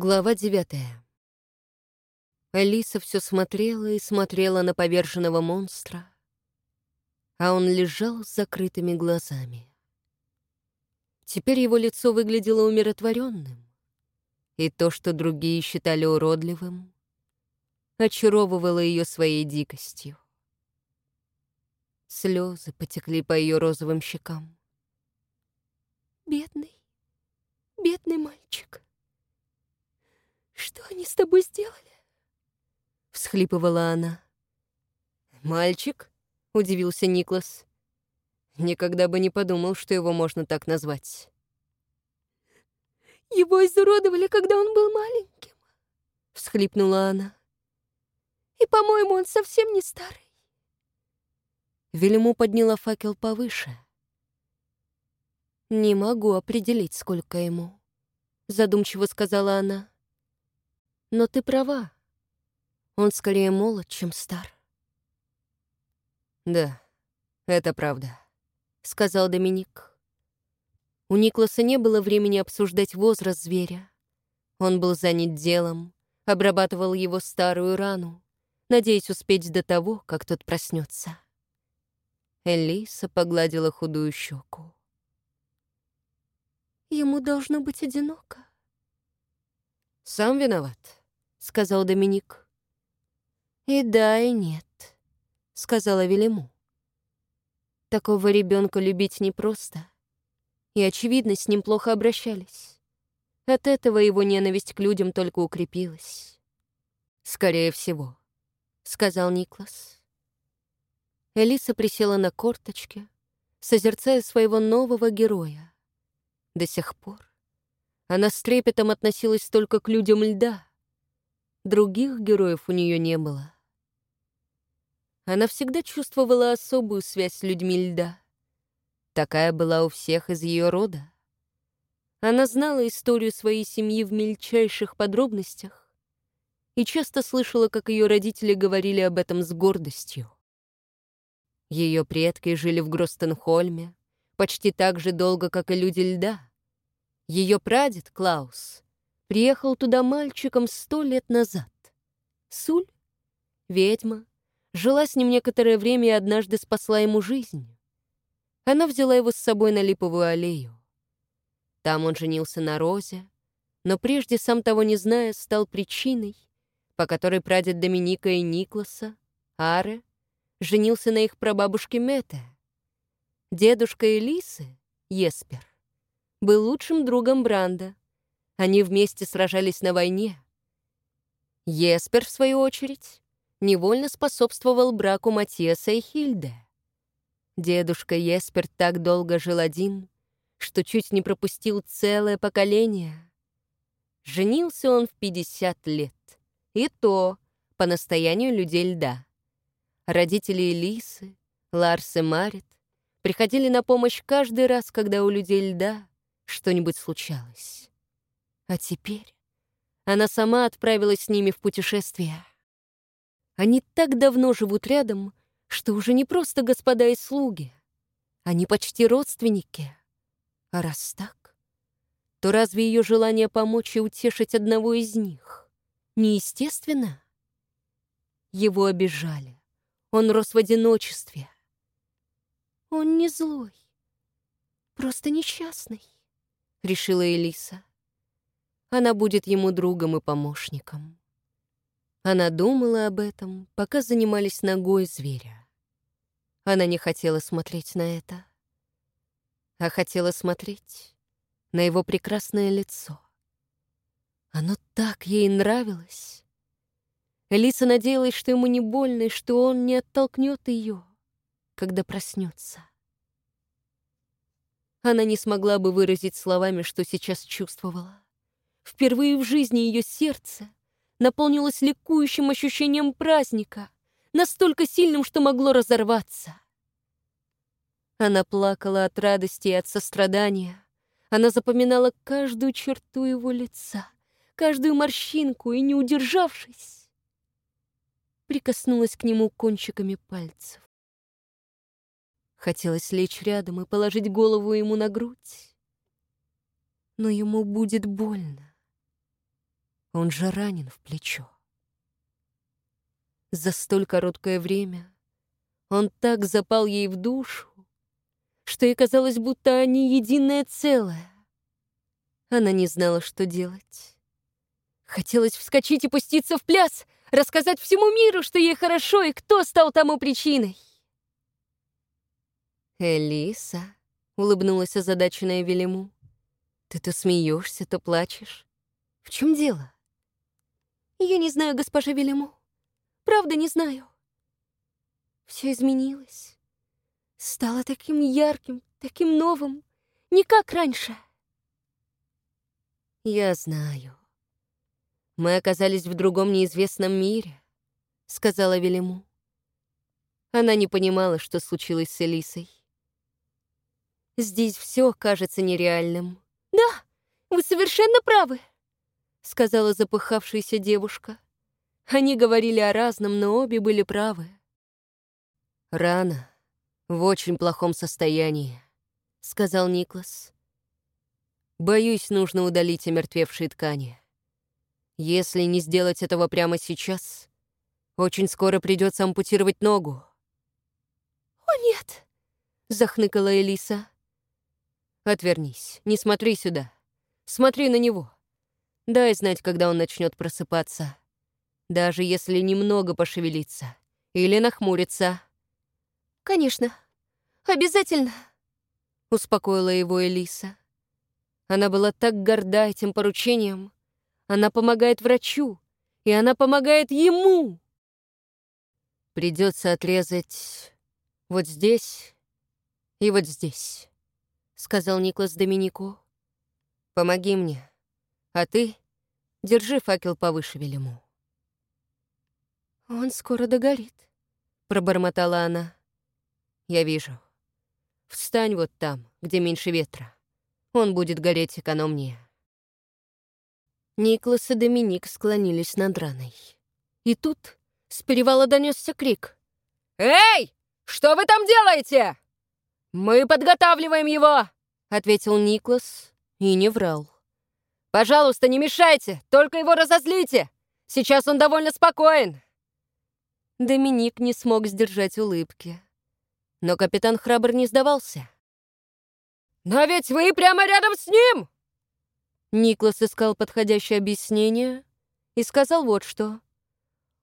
Глава девятая. Алиса все смотрела и смотрела на поверженного монстра, а он лежал с закрытыми глазами. Теперь его лицо выглядело умиротворенным, и то, что другие считали уродливым, очаровывало ее своей дикостью. Слезы потекли по ее розовым щекам. «Бедный, бедный мальчик», «Что они с тобой сделали?» — всхлипывала она. «Мальчик?» — удивился Никлас. Никогда бы не подумал, что его можно так назвать. «Его изуродовали, когда он был маленьким», — всхлипнула она. «И, по-моему, он совсем не старый». Велиму подняла факел повыше. «Не могу определить, сколько ему», — задумчиво сказала она. Но ты права. Он скорее молод, чем стар. Да, это правда, сказал Доминик. У Никласа не было времени обсуждать возраст зверя. Он был занят делом, обрабатывал его старую рану, надеясь успеть до того, как тот проснется. Элиса погладила худую щеку. Ему должно быть одиноко. Сам виноват. — сказал Доминик. «И да, и нет», — сказала Велиму. «Такого ребенка любить непросто, и, очевидно, с ним плохо обращались. От этого его ненависть к людям только укрепилась». «Скорее всего», — сказал Никлас. Элиса присела на корточки, созерцая своего нового героя. До сих пор она с трепетом относилась только к людям льда — Других героев у нее не было. Она всегда чувствовала особую связь с людьми льда. Такая была у всех из ее рода. Она знала историю своей семьи в мельчайших подробностях и часто слышала, как ее родители говорили об этом с гордостью. Ее предки жили в Гростенхольме почти так же долго, как и люди льда. Ее прадед, Клаус, приехал туда мальчиком сто лет назад. Суль, ведьма, жила с ним некоторое время и однажды спасла ему жизнь. Она взяла его с собой на Липовую аллею. Там он женился на Розе, но прежде, сам того не зная, стал причиной, по которой прадед Доминика и Никласа, Аре, женился на их прабабушке Мете. Дедушка Элисы, Еспер, был лучшим другом Бранда, они вместе сражались на войне. Еспер, в свою очередь, невольно способствовал браку Матиаса и Хильды. Дедушка Еспер так долго жил один, что чуть не пропустил целое поколение. Женился он в 50 лет. И то по настоянию людей льда. Родители Элисы, Ларс и Марит приходили на помощь каждый раз, когда у людей льда что-нибудь случалось. А теперь она сама отправилась с ними в путешествие. Они так давно живут рядом, что уже не просто господа и слуги. Они почти родственники. А раз так, то разве ее желание помочь и утешить одного из них неестественно? Его обижали. Он рос в одиночестве. «Он не злой, просто несчастный», — решила Элиса она будет ему другом и помощником. Она думала об этом, пока занимались ногой зверя. Она не хотела смотреть на это, а хотела смотреть на его прекрасное лицо. Оно так ей нравилось. Элиса надеялась, что ему не больно и что он не оттолкнет ее, когда проснется. Она не смогла бы выразить словами, что сейчас чувствовала. Впервые в жизни ее сердце наполнилось ликующим ощущением праздника, настолько сильным, что могло разорваться. Она плакала от радости и от сострадания. Она запоминала каждую черту его лица, каждую морщинку и, не удержавшись, прикоснулась к нему кончиками пальцев. Хотелось лечь рядом и положить голову ему на грудь, но ему будет больно. Он же ранен в плечо. За столь короткое время он так запал ей в душу, что ей казалось, будто они единое целое. Она не знала, что делать. Хотелось вскочить и пуститься в пляс, рассказать всему миру, что ей хорошо и кто стал тому причиной. «Элиса», — улыбнулась озадаченная Велиму, — «ты то смеешься, то плачешь. В чем дело?» «Я не знаю, госпожа Велиму. Правда, не знаю. Все изменилось. Стало таким ярким, таким новым, не как раньше». «Я знаю. Мы оказались в другом неизвестном мире», — сказала Велиму. Она не понимала, что случилось с Элисой. Здесь все кажется нереальным. «Да, вы совершенно правы», — сказала запыхавшаяся девушка. Они говорили о разном, но обе были правы. «Рана в очень плохом состоянии», — сказал Никлас. «Боюсь, нужно удалить омертвевшие ткани. Если не сделать этого прямо сейчас, очень скоро придется ампутировать ногу». «О, нет!» — захныкала Элиса. Отвернись, не смотри сюда. Смотри на него. Дай знать, когда он начнет просыпаться. Даже если немного пошевелиться. Или нахмуриться. Конечно. Обязательно. Успокоила его Элиса. Она была так горда этим поручением. Она помогает врачу. И она помогает ему. Придется отрезать вот здесь и вот здесь. — сказал Никлас Доминику. «Помоги мне, а ты держи факел повыше Велиму». «Он скоро догорит», — пробормотала она. «Я вижу. Встань вот там, где меньше ветра. Он будет гореть экономнее». Никлас и Доминик склонились над раной. И тут с перевала донесся крик. «Эй! Что вы там делаете?» «Мы подготавливаем его!» — ответил Никлас и не врал. «Пожалуйста, не мешайте, только его разозлите! Сейчас он довольно спокоен!» Доминик не смог сдержать улыбки. Но капитан Храбр не сдавался. «Но ведь вы прямо рядом с ним!» Никлас искал подходящее объяснение и сказал вот что.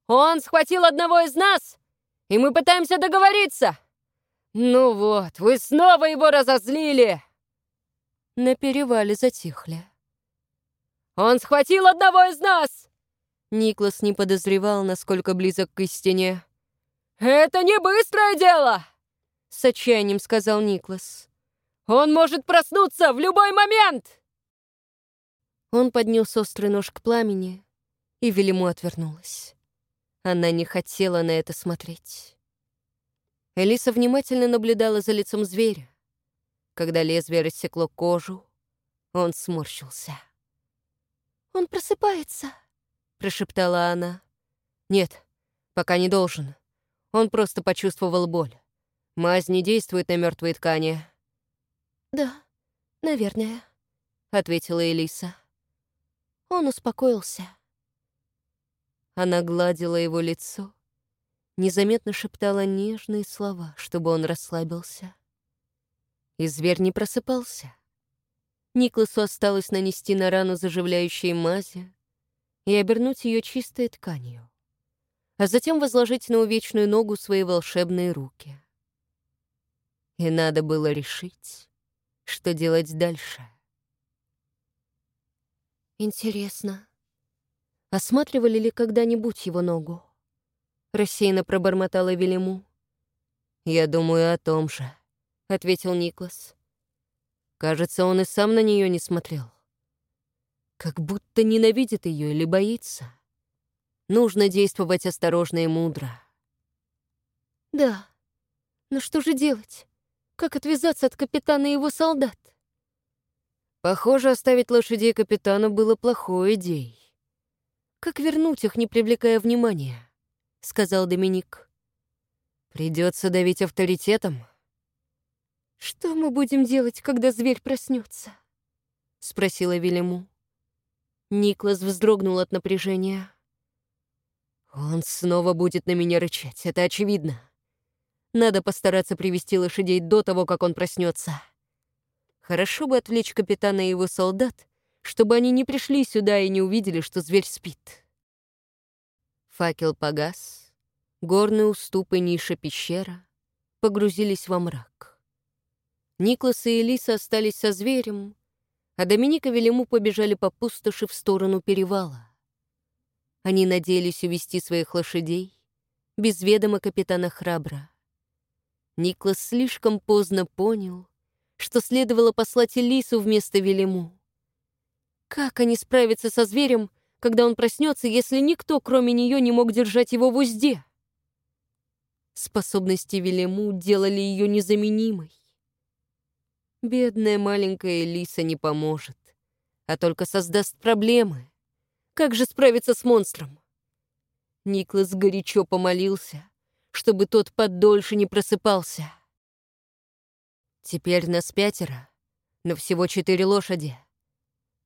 «Он схватил одного из нас, и мы пытаемся договориться!» «Ну вот, вы снова его разозлили!» На перевале затихли. «Он схватил одного из нас!» Никлас не подозревал, насколько близок к истине. «Это не быстрое дело!» С отчаянием сказал Никлас. «Он может проснуться в любой момент!» Он поднес острый нож к пламени, и Велиму отвернулась. Она не хотела на это смотреть. Элиса внимательно наблюдала за лицом зверя. Когда лезвие рассекло кожу, он сморщился. «Он просыпается», — прошептала она. «Нет, пока не должен. Он просто почувствовал боль. Мазь не действует на мертвые ткани». «Да, наверное», — ответила Элиса. Он успокоился. Она гладила его лицо, незаметно шептала нежные слова, чтобы он расслабился. И зверь не просыпался. Никласу осталось нанести на рану заживляющие мази и обернуть ее чистой тканью, а затем возложить на увечную ногу свои волшебные руки. И надо было решить, что делать дальше. Интересно, осматривали ли когда-нибудь его ногу? Рассеянно пробормотала Велиму. «Я думаю о том же», — ответил Никлас. Кажется, он и сам на нее не смотрел. Как будто ненавидит ее или боится. Нужно действовать осторожно и мудро. «Да, но что же делать? Как отвязаться от капитана и его солдат?» Похоже, оставить лошадей капитану было плохой идеей. Как вернуть их, не привлекая внимания? — сказал Доминик. «Придется давить авторитетом». «Что мы будем делать, когда зверь проснется? спросила Велиму. Никлас вздрогнул от напряжения. Он снова будет на меня рычать, это очевидно. Надо постараться привести лошадей до того, как он проснется. Хорошо бы отвлечь капитана и его солдат, чтобы они не пришли сюда и не увидели, что зверь спит. Факел погас, горные уступы, ниша пещера погрузились во мрак. Никлас и Элиса остались со зверем, а Доминика и Велиму побежали по пустоши в сторону перевала. Они надеялись увести своих лошадей без ведома капитана Храбра. Никлас слишком поздно понял, что следовало послать Элису вместо Велиму. Как они справятся со зверем, когда он проснется, если никто, кроме нее, не мог держать его в узде? Способности Велиму делали ее незаменимой. Бедная маленькая Лиса не поможет, а только создаст проблемы. Как же справиться с монстром? Никлас горячо помолился, чтобы тот подольше не просыпался. Теперь нас пятеро, но всего четыре лошади.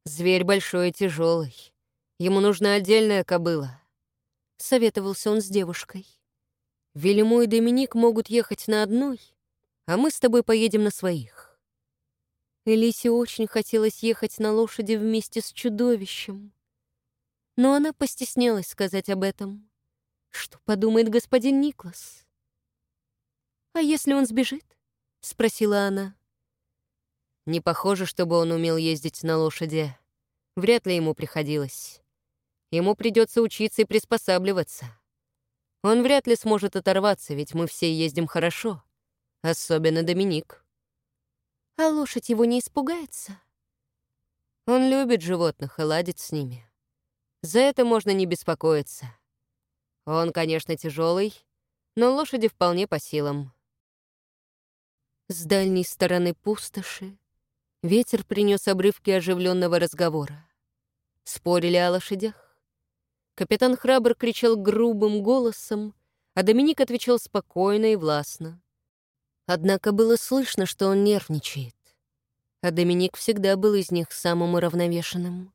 Зверь большой и тяжелый. Ему нужна отдельная кобыла. Советовался он с девушкой. Велиму и Доминик могут ехать на одной, а мы с тобой поедем на своих. Элисе очень хотелось ехать на лошади вместе с чудовищем. Но она постеснялась сказать об этом. Что подумает господин Никлас? «А если он сбежит?» — спросила она. Не похоже, чтобы он умел ездить на лошади. Вряд ли ему приходилось. Ему придется учиться и приспосабливаться. Он вряд ли сможет оторваться, ведь мы все ездим хорошо. Особенно Доминик. А лошадь его не испугается? Он любит животных и ладит с ними. За это можно не беспокоиться. Он, конечно, тяжелый, но лошади вполне по силам. С дальней стороны пустоши ветер принес обрывки оживленного разговора. Спорили о лошадях. Капитан Храбр кричал грубым голосом, а Доминик отвечал спокойно и властно. Однако было слышно, что он нервничает. А Доминик всегда был из них самым уравновешенным.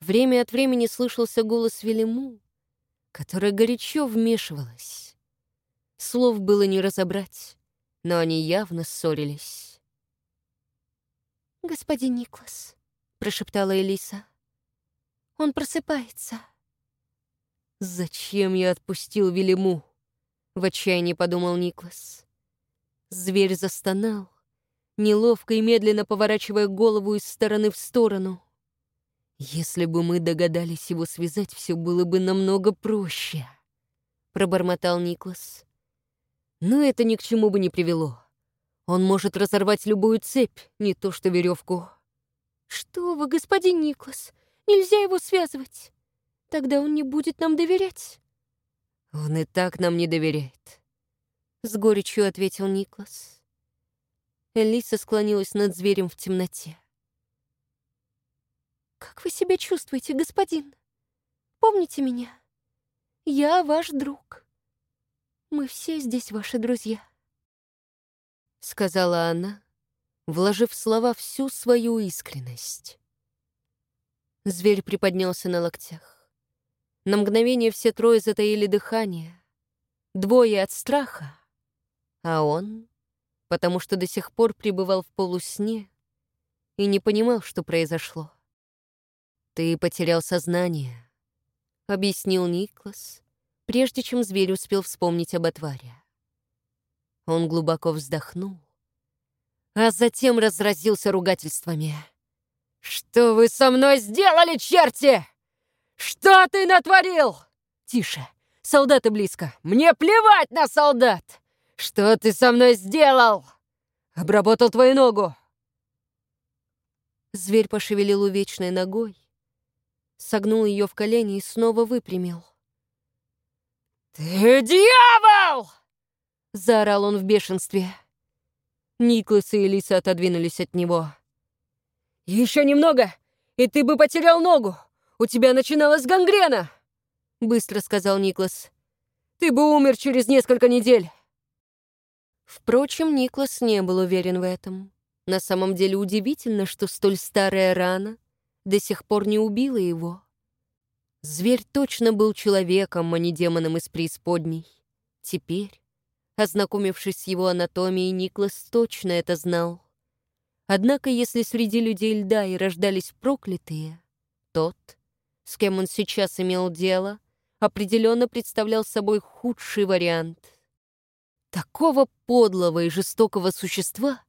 Время от времени слышался голос Велиму, которая горячо вмешивалась. Слов было не разобрать, но они явно ссорились. «Господин Никлас», — прошептала Элиса, — «он просыпается». «Зачем я отпустил Велиму?» — в отчаянии подумал Никлас. Зверь застонал, неловко и медленно поворачивая голову из стороны в сторону. «Если бы мы догадались его связать, все было бы намного проще», — пробормотал Никлас. «Но это ни к чему бы не привело. Он может разорвать любую цепь, не то что веревку». «Что вы, господин Никлас, нельзя его связывать. Тогда он не будет нам доверять». «Он и так нам не доверяет. С горечью ответил Никлас. Элиса склонилась над зверем в темноте. «Как вы себя чувствуете, господин? Помните меня? Я ваш друг. Мы все здесь ваши друзья», — сказала она, вложив в слова всю свою искренность. Зверь приподнялся на локтях. На мгновение все трое затаили дыхание. Двое от страха, а он, потому что до сих пор пребывал в полусне и не понимал, что произошло. «Ты потерял сознание», — объяснил Никлас, прежде чем зверь успел вспомнить об отваре. Он глубоко вздохнул, а затем разразился ругательствами. «Что вы со мной сделали, черти? Что ты натворил?» «Тише, солдаты близко. Мне плевать на солдат! «Что ты со мной сделал? Обработал твою ногу!» Зверь пошевелил увечной ногой, согнул ее в колени и снова выпрямил. «Ты дьявол!» — заорал он в бешенстве. Никлас и Элиса отодвинулись от него. «Еще немного, и ты бы потерял ногу! У тебя начиналась гангрена!» — быстро сказал Никлас. «Ты бы умер через несколько недель!» Впрочем, Никлас не был уверен в этом. На самом деле удивительно, что столь старая рана до сих пор не убила его. Зверь точно был человеком, а не демоном из преисподней. Теперь, ознакомившись с его анатомией, Никлас точно это знал. Однако, если среди людей льда и рождались проклятые, тот, с кем он сейчас имел дело, определенно представлял собой худший вариант. Такого подлого и жестокого существа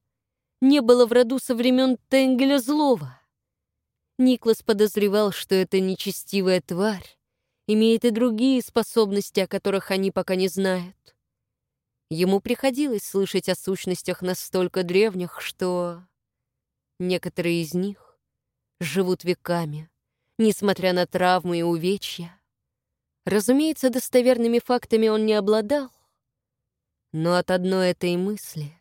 не было в роду со времен Тенгеля Злого. Никлас подозревал, что эта нечестивая тварь имеет и другие способности, о которых они пока не знают. Ему приходилось слышать о сущностях настолько древних, что некоторые из них живут веками, несмотря на травмы и увечья. Разумеется, достоверными фактами он не обладал, но от одной этой мысли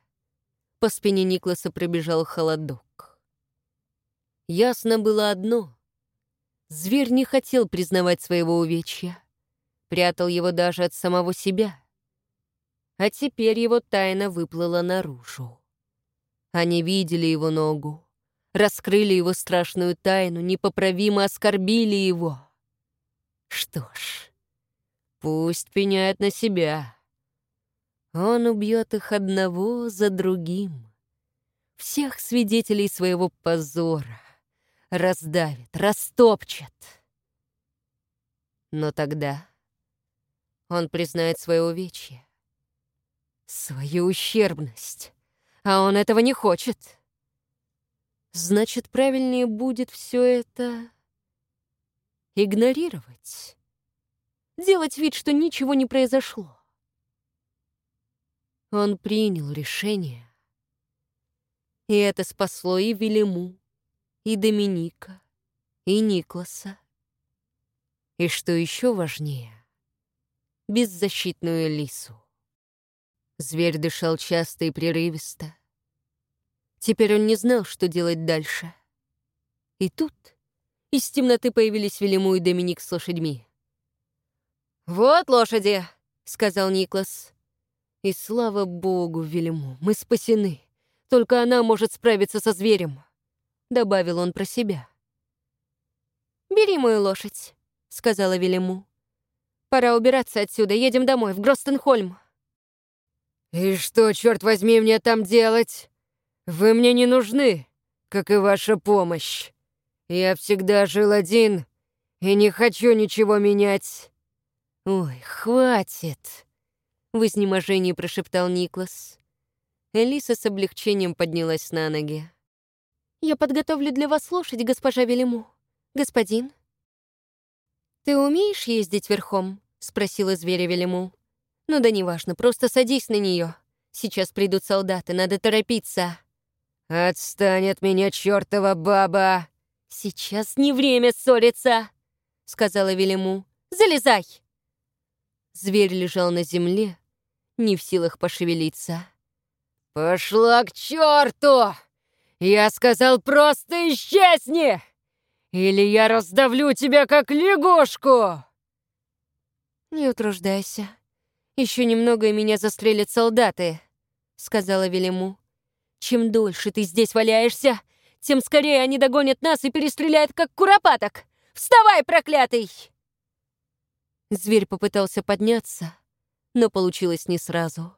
по спине Никласа пробежал холодок. Ясно было одно. Зверь не хотел признавать своего увечья, прятал его даже от самого себя. А теперь его тайна выплыла наружу. Они видели его ногу, раскрыли его страшную тайну, непоправимо оскорбили его. Что ж, пусть пеняет на себя. Он убьет их одного за другим. Всех свидетелей своего позора раздавит, растопчет. Но тогда он признает свое увечье, свою ущербность, а он этого не хочет. Значит, правильнее будет все это игнорировать, делать вид, что ничего не произошло. Он принял решение, и это спасло и Велиму, и Доминика, и Никласа. И что еще важнее, беззащитную лису. Зверь дышал часто и прерывисто, Теперь он не знал, что делать дальше. И тут из темноты появились Велиму и Доминик с лошадьми. «Вот лошади!» — сказал Никлас. «И слава богу, Велиму, мы спасены. Только она может справиться со зверем», — добавил он про себя. «Бери мою лошадь», — сказала Велиму. «Пора убираться отсюда, едем домой, в Гростенхольм». «И что, черт возьми, мне там делать?» Вы мне не нужны, как и ваша помощь. Я всегда жил один и не хочу ничего менять». «Ой, хватит!» — в изнеможении прошептал Никлас. Элиса с облегчением поднялась на ноги. «Я подготовлю для вас лошадь, госпожа Велиму. Господин?» «Ты умеешь ездить верхом?» — спросила зверя Велиму. «Ну да неважно, просто садись на нее. Сейчас придут солдаты, надо торопиться». «Отстань от меня, чертова баба!» «Сейчас не время ссориться!» — сказала Велиму. «Залезай!» Зверь лежал на земле, не в силах пошевелиться. «Пошла к черту! Я сказал, просто исчезни! Или я раздавлю тебя, как лягушку!» «Не утруждайся. Еще немного, и меня застрелят солдаты», — сказала Велиму. Чем дольше ты здесь валяешься, тем скорее они догонят нас и перестреляют, как куропаток. Вставай, проклятый!» Зверь попытался подняться, но получилось не сразу.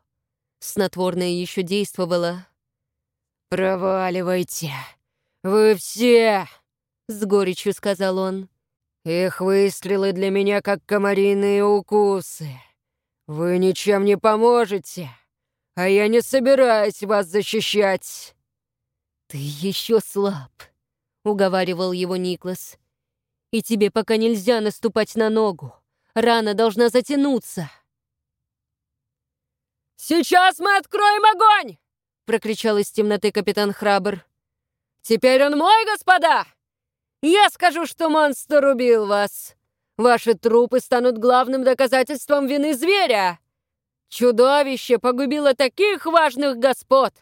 Снотворное еще действовало. «Проваливайте! Вы все!» — с горечью сказал он. «Их выстрелы для меня как комариные укусы. Вы ничем не поможете!» а я не собираюсь вас защищать!» «Ты еще слаб», — уговаривал его Никлас. «И тебе пока нельзя наступать на ногу. Рана должна затянуться». «Сейчас мы откроем огонь!» — прокричал из темноты капитан Храбр. «Теперь он мой, господа! Я скажу, что монстр убил вас. Ваши трупы станут главным доказательством вины зверя. Чудовище погубило таких важных господ!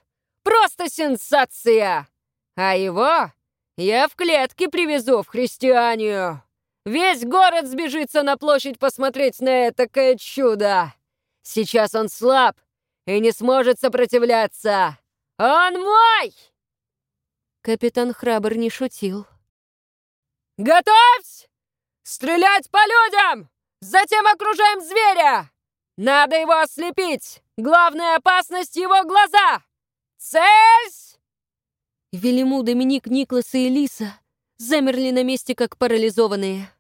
Просто сенсация! А его я в клетке привезу в христианию! Весь город сбежится на площадь посмотреть на этакое чудо! Сейчас он слаб и не сможет Готовься! Стрелять по людям! Затем окружаем зверя! Надо его ослепить! Главная опасность — его глаза! Цель! Велиму, Доминик, Никлас и Элиса замерли на месте, как парализованные.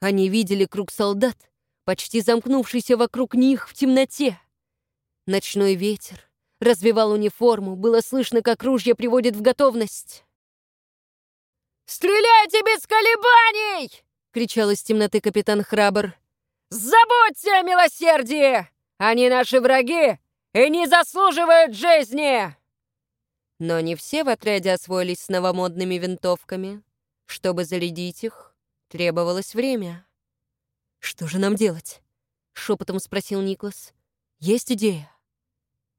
Они видели круг солдат, почти замкнувшийся вокруг них в темноте. Ночной ветер развивал униформу, было слышно, как ружья приводят в готовность. «Стреляйте без колебаний!» — кричал из темноты капитан Храбр. «Забудьте о милосердии! Они наши враги и не заслуживают жизни!» Но не все в отряде освоились с новомодными винтовками. Чтобы зарядить их, требовалось время. «Что же нам делать?» — шепотом спросил Никлас. «Есть идея?»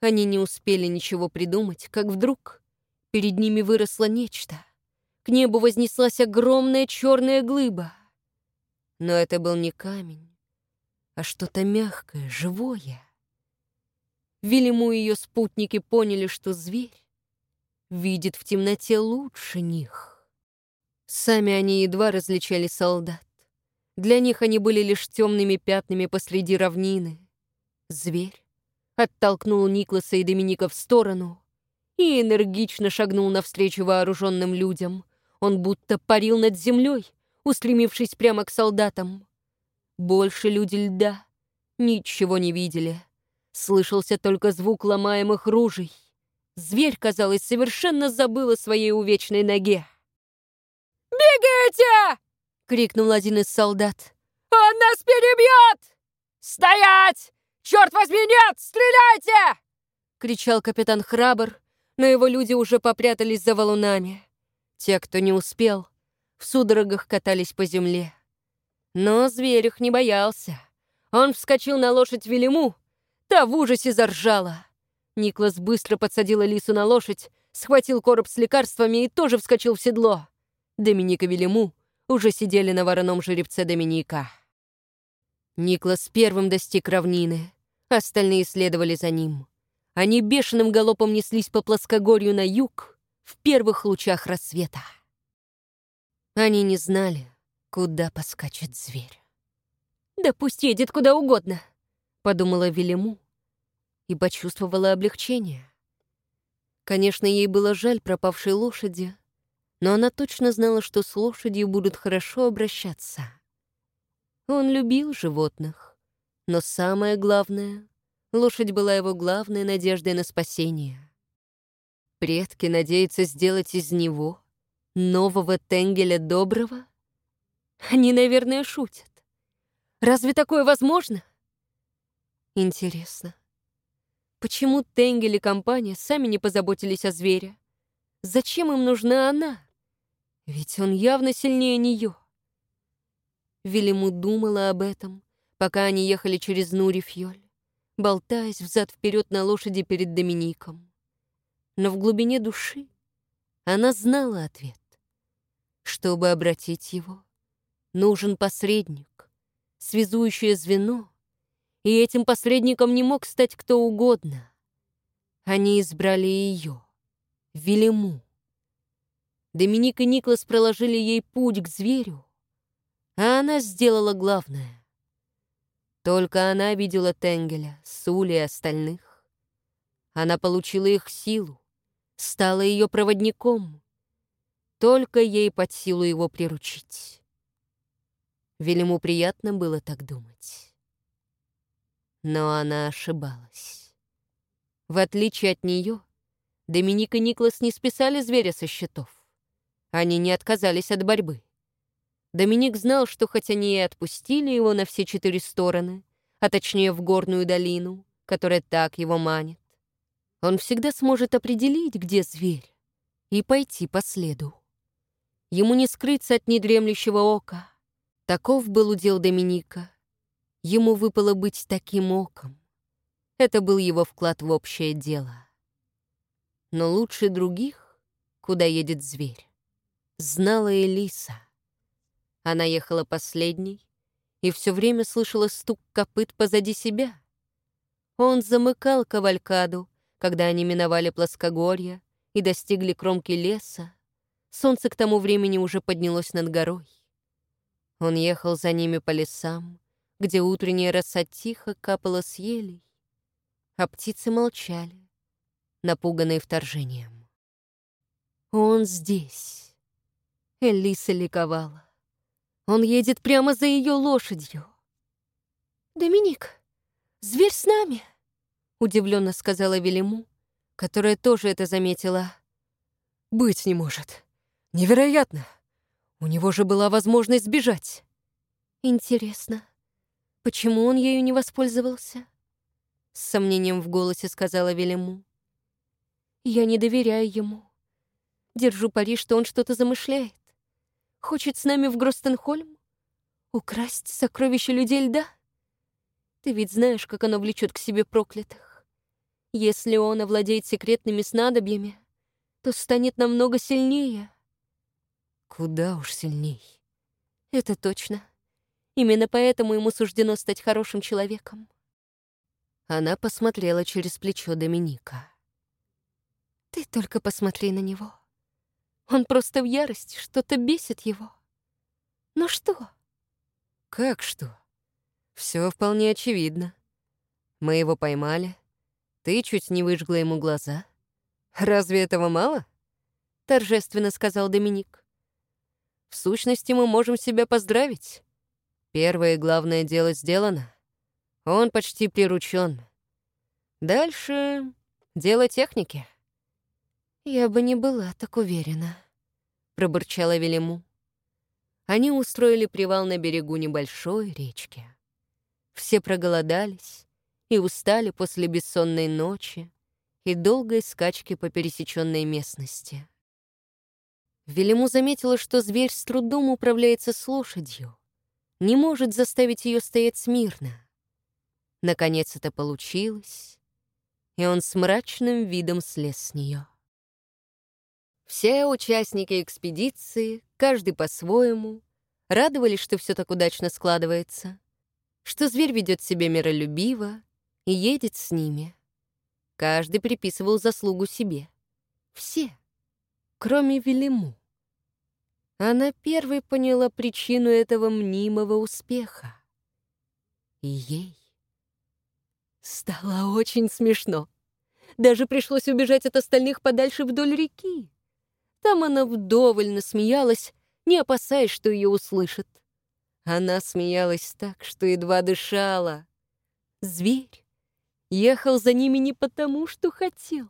Они не успели ничего придумать, как вдруг перед ними выросло нечто. К небу вознеслась огромная черная глыба. Но это был не камень, а что-то мягкое, живое. Вильяму и ее спутники поняли, что зверь видит в темноте лучше них. Сами они едва различали солдат. Для них они были лишь темными пятнами посреди равнины. Зверь оттолкнул Никласа и Доминика в сторону и энергично шагнул навстречу вооруженным людям. Он будто парил над землей, устремившись прямо к солдатам. Больше люди льда ничего не видели. Слышался только звук ломаемых ружей. Зверь, казалось, совершенно забыл о своей увечной ноге. «Бегите!» — крикнул один из солдат. «Он нас перебьет! Стоять! Черт возьми, нет! Стреляйте!» — кричал капитан Храбр, но его люди уже попрятались за валунами. Те, кто не успел, в судорогах катались по земле. Но зверь их не боялся. Он вскочил на лошадь Велиму, та в ужасе заржала. Никлас быстро подсадил Элису на лошадь, схватил короб с лекарствами и тоже вскочил в седло. Доминик и Велиму уже сидели на вороном жеребце Доминика. Никлас первым достиг равнины, остальные следовали за ним. Они бешеным галопом неслись по плоскогорью на юг в первых лучах рассвета. Они не знали, Куда поскачет зверь? Да пусть едет куда угодно, подумала Велиму и почувствовала облегчение. Конечно, ей было жаль пропавшей лошади, но она точно знала, что с лошадью будут хорошо обращаться. Он любил животных, но самое главное — лошадь была его главной надеждой на спасение. Предки надеются сделать из него нового Тенгеля Доброго — они, наверное, шутят. Разве такое возможно? Интересно, почему Тенгель и компания сами не позаботились о звере? Зачем им нужна она? Ведь он явно сильнее нее. Велиму думала об этом, пока они ехали через Нурифьёль, болтаясь взад-вперед на лошади перед Домиником. Но в глубине души она знала ответ. Чтобы обратить его, Нужен посредник, связующее звено, и этим посредником не мог стать кто угодно. Они избрали ее, Велиму. Доминик и Никлас проложили ей путь к зверю, а она сделала главное. Только она видела Тенгеля, Сули и остальных. Она получила их силу, стала ее проводником. Только ей под силу его приручить. Велиму приятно было так думать. Но она ошибалась. В отличие от нее, Доминик и Никлас не списали зверя со счетов. Они не отказались от борьбы. Доминик знал, что хоть они и отпустили его на все четыре стороны, а точнее в горную долину, которая так его манит, он всегда сможет определить, где зверь, и пойти по следу. Ему не скрыться от недремлющего ока, Таков был удел Доминика. Ему выпало быть таким оком. Это был его вклад в общее дело. Но лучше других, куда едет зверь, знала Элиса. Она ехала последней и все время слышала стук копыт позади себя. Он замыкал кавалькаду, когда они миновали плоскогорье и достигли кромки леса. Солнце к тому времени уже поднялось над горой. Он ехал за ними по лесам, где утренняя роса тихо капала с елей, а птицы молчали, напуганные вторжением. Он здесь. Элиса ликовала. Он едет прямо за ее лошадью. «Доминик, зверь с нами!» — удивленно сказала Велиму, которая тоже это заметила. «Быть не может. Невероятно! У него же была возможность сбежать!» «Интересно, почему он ею не воспользовался?» С сомнением в голосе сказала Велиму. «Я не доверяю ему. Держу пари, что он что-то замышляет. Хочет с нами в Гростенхольм? Украсть сокровища людей льда?» Ты ведь знаешь, как оно влечет к себе проклятых. Если он овладеет секретными снадобьями, то станет намного сильнее. Куда уж сильней. Это точно. Именно поэтому ему суждено стать хорошим человеком. Она посмотрела через плечо Доминика. Ты только посмотри на него. Он просто в ярости, что-то бесит его. Ну что? Как что? Все вполне очевидно. Мы его поймали. Ты чуть не выжгла ему глаза. Разве этого мало? Торжественно сказал Доминик. В сущности, мы можем себя поздравить. Первое и главное дело сделано. Он почти приручен. Дальше дело техники. Я бы не была так уверена, пробурчала Велиму. Они устроили привал на берегу небольшой речки. Все проголодались и устали после бессонной ночи и долгой скачки по пересеченной местности. Велиму заметила, что зверь с трудом управляется с лошадью, не может заставить ее стоять смирно. Наконец это получилось, и он с мрачным видом слез с нее. Все участники экспедиции, каждый по-своему, радовались, что все так удачно складывается что зверь ведет себя миролюбиво и едет с ними. Каждый приписывал заслугу себе. Все, кроме Велиму. Она первой поняла причину этого мнимого успеха. И ей стало очень смешно. Даже пришлось убежать от остальных подальше вдоль реки. Там она вдоволь насмеялась, не опасаясь, что ее услышат. Она смеялась так, что едва дышала. Зверь ехал за ними не потому, что хотел,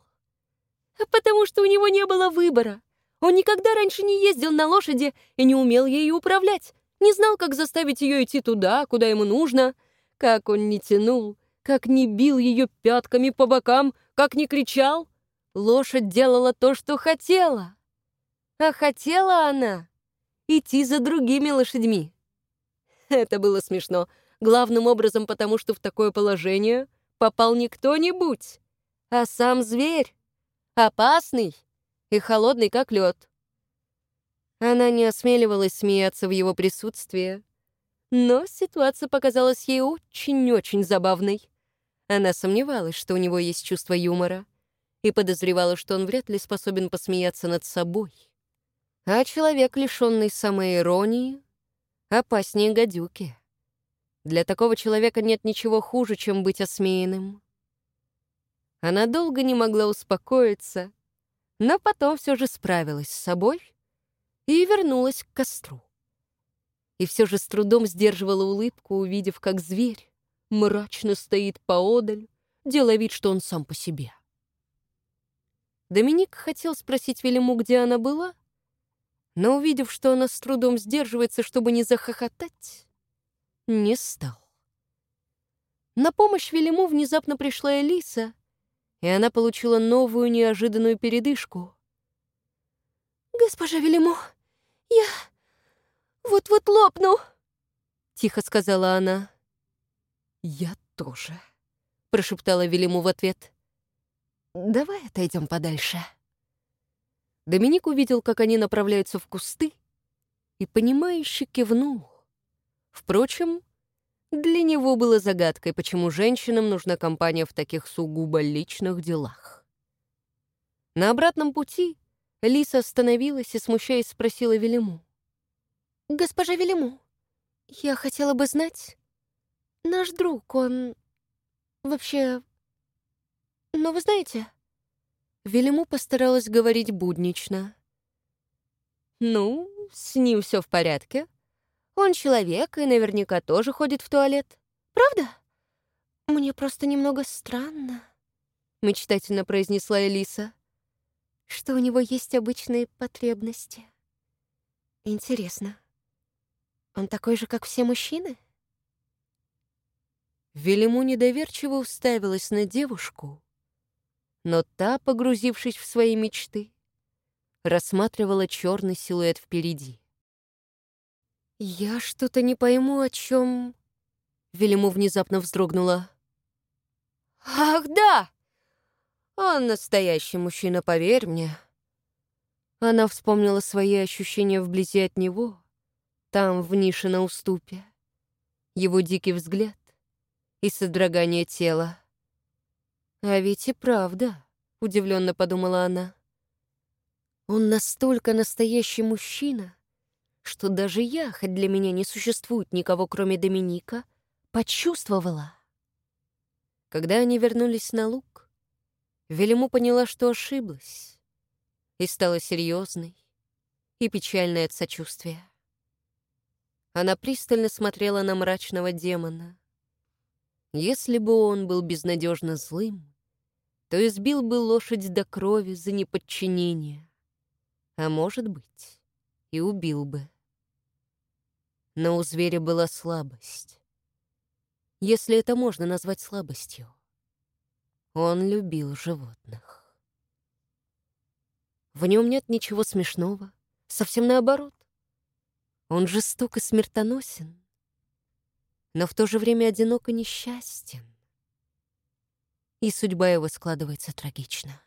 а потому, что у него не было выбора. Он никогда раньше не ездил на лошади и не умел ею управлять, не знал, как заставить ее идти туда, куда ему нужно, как он не тянул, как не бил ее пятками по бокам, как не кричал. Лошадь делала то, что хотела. А хотела она идти за другими лошадьми. Это было смешно. Главным образом потому, что в такое положение попал не кто-нибудь, а сам зверь. Опасный и холодный, как лед. Она не осмеливалась смеяться в его присутствии, но ситуация показалась ей очень-очень забавной. Она сомневалась, что у него есть чувство юмора, и подозревала, что он вряд ли способен посмеяться над собой. А человек, лишенный самоиронии, опаснее гадюки. Для такого человека нет ничего хуже, чем быть осмеянным. Она долго не могла успокоиться, но потом все же справилась с собой и вернулась к костру. И все же с трудом сдерживала улыбку, увидев, как зверь мрачно стоит поодаль, делая вид, что он сам по себе. Доминик хотел спросить Велиму, где она была, но, увидев, что она с трудом сдерживается, чтобы не захохотать, не стал. На помощь Велиму внезапно пришла Элиса, и она получила новую неожиданную передышку. «Госпожа Велиму, я вот-вот лопну», — тихо сказала она. «Я тоже», — прошептала Велиму в ответ. «Давай отойдем подальше». Доминик увидел, как они направляются в кусты, и, понимающе кивнул. Впрочем, для него было загадкой, почему женщинам нужна компания в таких сугубо личных делах. На обратном пути Лиса остановилась и, смущаясь, спросила Велиму. «Госпожа Велиму, Я хотела бы знать. Наш друг, он... Вообще... Ну, вы знаете... Велиму постаралась говорить буднично. «Ну, с ним все в порядке. Он человек и наверняка тоже ходит в туалет. Правда? Мне просто немного странно», — мечтательно произнесла Элиса, «что у него есть обычные потребности. Интересно, он такой же, как все мужчины?» Велиму недоверчиво уставилась на девушку, но та, погрузившись в свои мечты, рассматривала черный силуэт впереди. «Я что-то не пойму, о чем...» Велиму внезапно вздрогнула. «Ах, да! Он настоящий мужчина, поверь мне». Она вспомнила свои ощущения вблизи от него, там, в нише на уступе. Его дикий взгляд, и содрогание тела. «А ведь и правда», — удивленно подумала она. «Он настолько настоящий мужчина, что даже я, хоть для меня не существует никого, кроме Доминика, почувствовала». Когда они вернулись на луг, Велиму поняла, что ошиблась, и стала серьезной и печальной от сочувствия. Она пристально смотрела на мрачного демона — если бы он был безнадежно злым, то избил бы лошадь до крови за неподчинение, а может быть, и убил бы. Но у зверя была слабость. Если это можно назвать слабостью. Он любил животных. В нем нет ничего смешного, совсем наоборот. Он жесток и смертоносен но в то же время одинок и несчастен. И судьба его складывается трагично.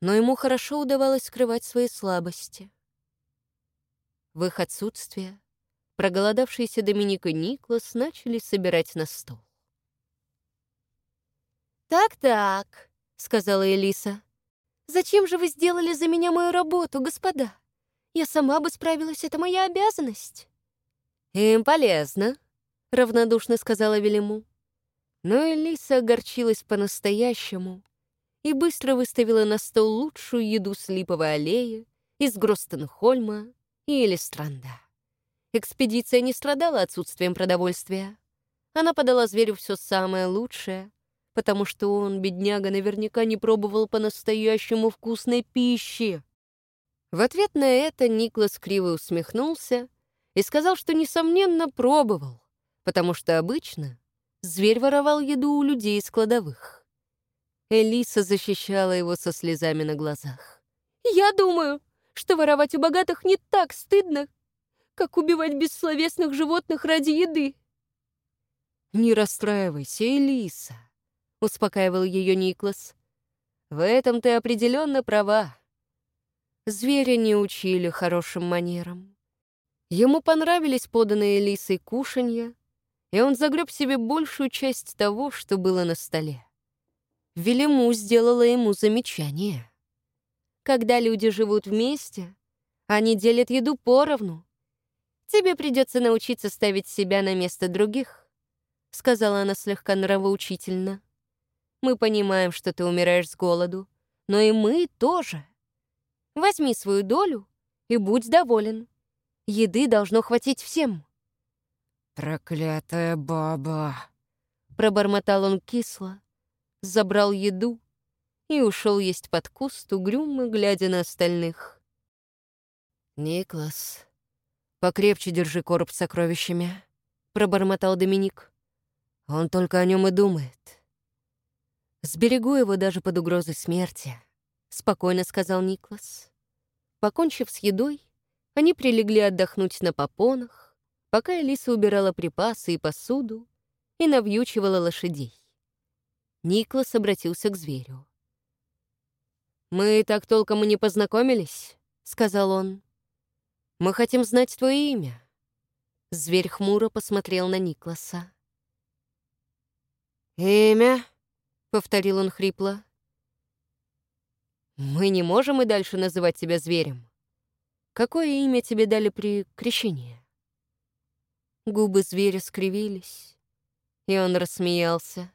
Но ему хорошо удавалось скрывать свои слабости. В их отсутствие проголодавшиеся Доминик и Никлас начали собирать на стол. «Так-так», — сказала Элиса. «Зачем же вы сделали за меня мою работу, господа? Я сама бы справилась, это моя обязанность». «Им полезно», — равнодушно сказала Велиму. Но Элиса огорчилась по-настоящему и быстро выставила на стол лучшую еду с липовой аллеи из Гростенхольма и Элистранда. Экспедиция не страдала отсутствием продовольствия. Она подала зверю все самое лучшее, потому что он, бедняга, наверняка не пробовал по-настоящему вкусной пищи. В ответ на это Никлас криво усмехнулся и сказал, что, несомненно, пробовал, потому что обычно зверь воровал еду у людей из кладовых. Элиса защищала его со слезами на глазах. «Я думаю, что воровать у богатых не так стыдно, как убивать бессловесных животных ради еды». «Не расстраивайся, Элиса», — успокаивал ее Никлас. «В этом ты определенно права. Зверя не учили хорошим манерам. Ему понравились поданные Лисой кушанья, и он загреб себе большую часть того, что было на столе. Велиму сделала ему замечание. Когда люди живут вместе, они делят еду поровну. Тебе придется научиться ставить себя на место других, сказала она слегка нравоучительно. Мы понимаем, что ты умираешь с голоду, но и мы тоже. Возьми свою долю и будь доволен. Еды должно хватить всем. «Проклятая баба!» Пробормотал он кисло, забрал еду и ушел есть под куст, угрюмо глядя на остальных. «Никлас, покрепче держи короб с сокровищами», — пробормотал Доминик. «Он только о нем и думает». «Сберегу его даже под угрозой смерти», — спокойно сказал Никлас. Покончив с едой, они прилегли отдохнуть на попонах, пока Элиса убирала припасы и посуду и навьючивала лошадей. Никлас обратился к зверю. «Мы так толком и не познакомились», — сказал он. «Мы хотим знать твое имя». Зверь хмуро посмотрел на Никласа. «Имя?» — повторил он хрипло. «Мы не можем и дальше называть тебя зверем. Какое имя тебе дали при крещении? Губы зверя скривились, и он рассмеялся.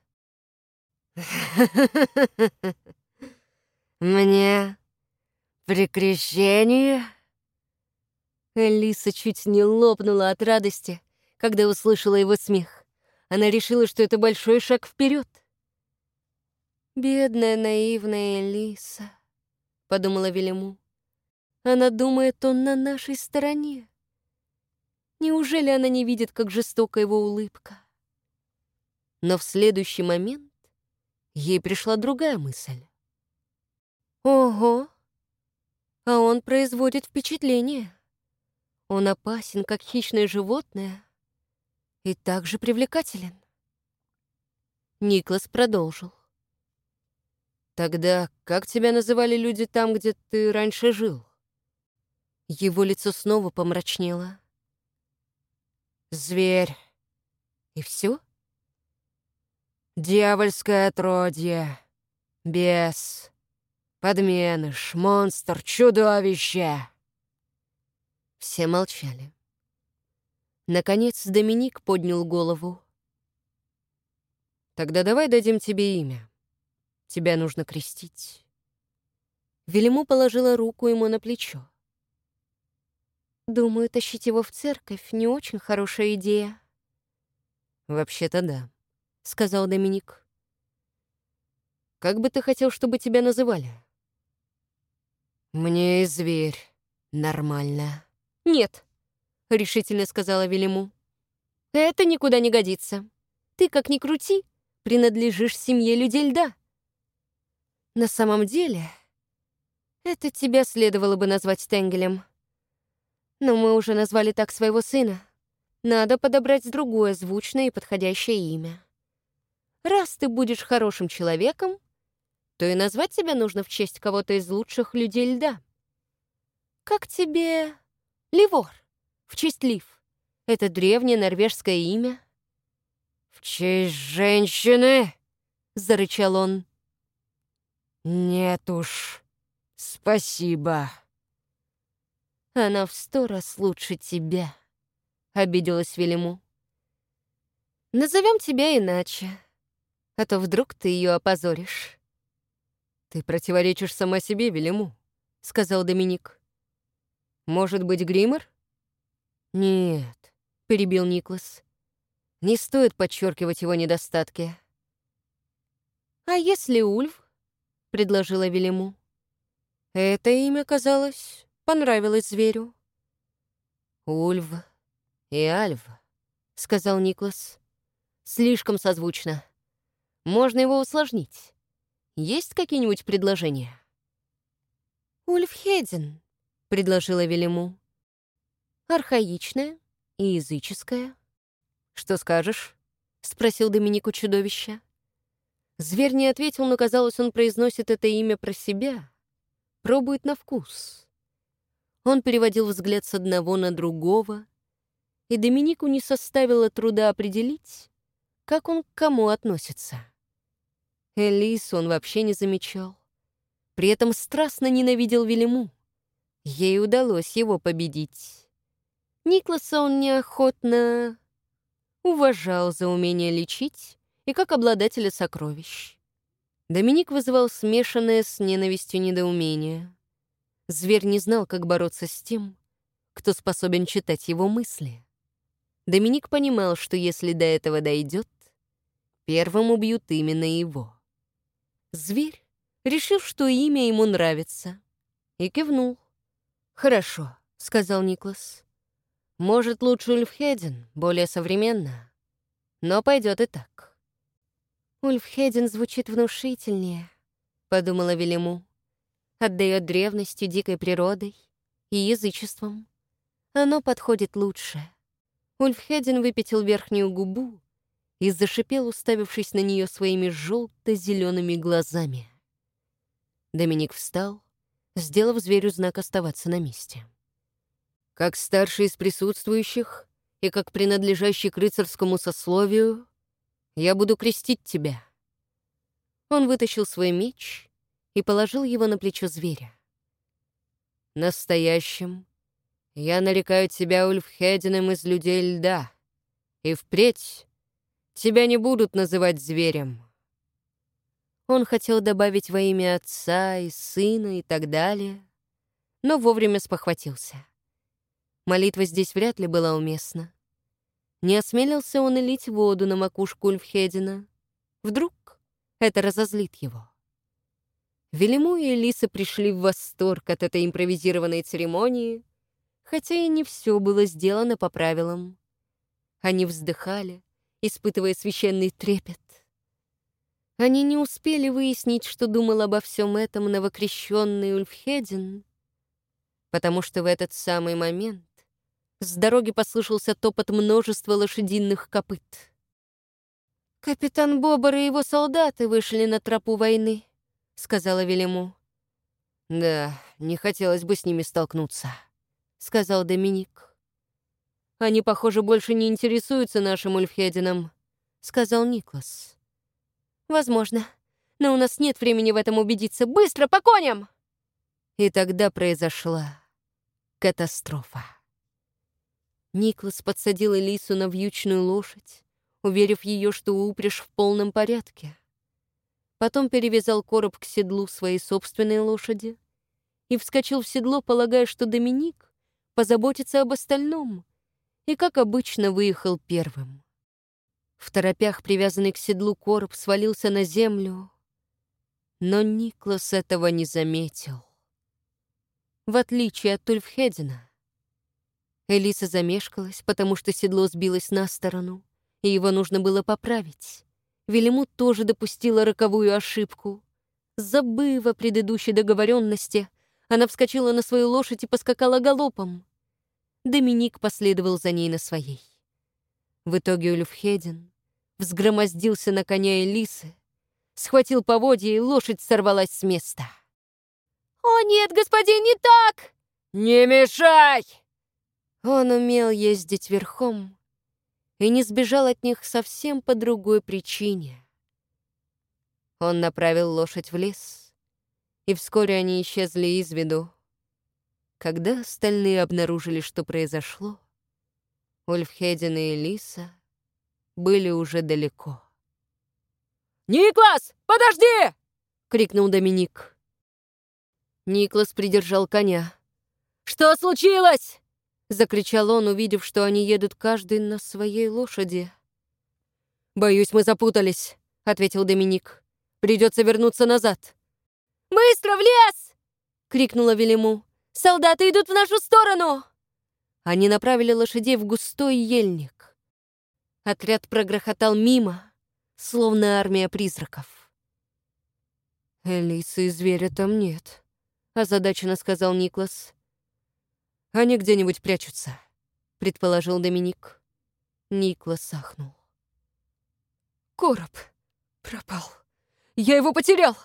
«Мне при крещении?» Лиса чуть не лопнула от радости, когда услышала его смех. Она решила, что это большой шаг вперед. «Бедная наивная Лиса», — подумала Велиму. «Она думает, он на нашей стороне. Неужели она не видит, как жестока его улыбка?» Но в следующий момент ей пришла другая мысль. «Ого! А он производит впечатление. Он опасен, как хищное животное, и также привлекателен». Никлас продолжил. «Тогда как тебя называли люди там, где ты раньше жил?» Его лицо снова помрачнело. «Зверь. И все? Дьявольское отродье, бес, подменыш, монстр, чудовище. Все молчали. Наконец Доминик поднял голову. «Тогда давай дадим тебе имя. Тебя нужно крестить». Велиму положила руку ему на плечо. «Думаю, тащить его в церковь — не очень хорошая идея». «Вообще-то да», — сказал Доминик. «Как бы ты хотел, чтобы тебя называли?» «Мне и зверь. Нормально». «Нет», — решительно сказала Велиму. «Это никуда не годится. Ты, как ни крути, принадлежишь семье людей льда. На самом деле, это тебя следовало бы назвать Тенгелем. Но мы уже назвали так своего сына. Надо подобрать другое звучное и подходящее имя. Раз ты будешь хорошим человеком, то и назвать тебя нужно в честь кого-то из лучших людей льда. Как тебе Ливор, в честь Лив? Это древнее норвежское имя. «В честь женщины?» — зарычал он. «Нет уж, спасибо». «Она в сто раз лучше тебя», — обиделась Велиму. «Назовем тебя иначе а то вдруг ты ее опозоришь». «Ты противоречишь сама себе, Велиму», — сказал Доминик. «Может быть, Гриммер?» «Нет», — перебил Никлас. «Не стоит подчеркивать его недостатки». «А если Ульф?» — предложила Велиму. Это имя, казалось, понравилось зверю. «Ульф и Альв», — сказал Никлас. «Слишком созвучно. Можно его усложнить. Есть какие-нибудь предложения?» «Ульфхеден», — предложила Велиму. «Архаичное и языческое». «Что скажешь?» — спросил Доминик у чудовища. Зверь не ответил, но, казалось, он произносит это имя про себя. Пробует на вкус. Он переводил взгляд с одного на другого, и Доминику не составило труда определить, как он к кому относится. Элису он вообще не замечал. При этом страстно ненавидел Велиму. Ей удалось его победить. Никласа он неохотно уважал за умение лечить и как обладателя сокровищ. Доминик вызывал смешанное с ненавистью недоумение. Зверь не знал, как бороться с тем, кто способен читать его мысли. Доминик понимал, что если до этого дойдет, первым убьют именно его. Зверь решил, что имя ему нравится, и кивнул. «Хорошо», — сказал Никлас. «Может, лучше Ульфхеден, более современно, но пойдет и так». «Ульфхеден звучит внушительнее», — подумала Велиму. «Отдает древностью, дикой природой и язычеством. Оно подходит лучше». Ульфхеден выпятил верхнюю губу, и зашипел, уставившись на нее своими желто-зелеными глазами. Доминик встал, сделав зверю знак оставаться на месте. «Как старший из присутствующих и как принадлежащий к рыцарскому сословию, я буду крестить тебя». Он вытащил свой меч и положил его на плечо зверя. «Настоящим я нарекаю тебя Ульфхединым из людей льда, И впредь тебя не будут называть зверем. Он хотел добавить во имя отца и сына и так далее, но вовремя спохватился. Молитва здесь вряд ли была уместна. Не осмелился он и лить воду на макушку Ульфхедина. Вдруг это разозлит его. Велиму и Элиса пришли в восторг от этой импровизированной церемонии, хотя и не все было сделано по правилам. Они вздыхали, испытывая священный трепет. Они не успели выяснить, что думал обо всем этом новокрещенный Ульфхедин, потому что в этот самый момент с дороги послышался топот множества лошадиных копыт. «Капитан Бобр и его солдаты вышли на тропу войны», — сказала Велиму. «Да, не хотелось бы с ними столкнуться», — сказал Доминик. «Они, похоже, больше не интересуются нашим Ульфхедином», — сказал Никлас. «Возможно, но у нас нет времени в этом убедиться. Быстро, по коням!» И тогда произошла катастрофа. Никлас подсадил Элису на вьючную лошадь, уверив ее, что упряжь в полном порядке. Потом перевязал короб к седлу своей собственной лошади и вскочил в седло, полагая, что Доминик позаботится об остальном, и, как обычно, выехал первым. В торопях, привязанный к седлу короб, свалился на землю, но Никлас этого не заметил. В отличие от Тульфхедина, Элиса замешкалась, потому что седло сбилось на сторону, и его нужно было поправить. Велимут тоже допустила роковую ошибку. Забыв о предыдущей договоренности, она вскочила на свою лошадь и поскакала галопом. Доминик последовал за ней на своей. В итоге Ульфхеден взгромоздился на коня Элисы, схватил поводья, и лошадь сорвалась с места. «О нет, господин, не так!» «Не мешай!» Он умел ездить верхом, и не сбежал от них совсем по другой причине. Он направил лошадь в лес, и вскоре они исчезли из виду. Когда остальные обнаружили, что произошло, Ульфхедин и Элиса были уже далеко. «Никлас, подожди!» — крикнул Доминик. Никлас придержал коня. «Что случилось?» Закричал он, увидев, что они едут каждый на своей лошади. «Боюсь, мы запутались», — ответил Доминик. «Придется вернуться назад». «Быстро в лес!» — крикнула Велиму. «Солдаты идут в нашу сторону!» Они направили лошадей в густой ельник. Отряд прогрохотал мимо, словно армия призраков. «Элисы и зверя там нет», — озадаченно сказал Никлас. Они где-нибудь прячутся», — предположил Доминик. Никлас сахнул. «Короб пропал. Я его потерял!»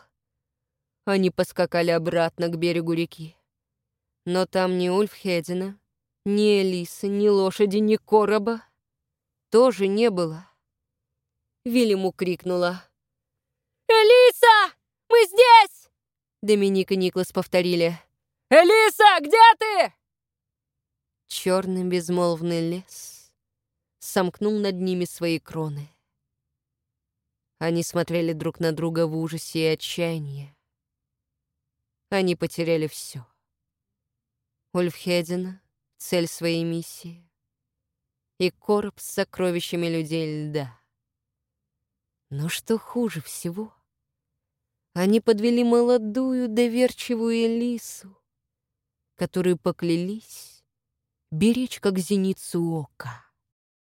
Они поскакали обратно к берегу реки. Но там ни Ульфхедина, ни Элисы, ни лошади, ни короба тоже не было. Вильяму крикнула. «Элиса! Мы здесь!» Доминик и Никлас повторили. «Элиса, где ты?» Черный безмолвный лес сомкнул над ними свои кроны. Они смотрели друг на друга в ужасе и отчаянии. Они потеряли все. Ульфхедина, цель своей миссии, и короб с сокровищами людей льда. Но что хуже всего, они подвели молодую доверчивую Элису, которую поклялись беречь как зеницу ока.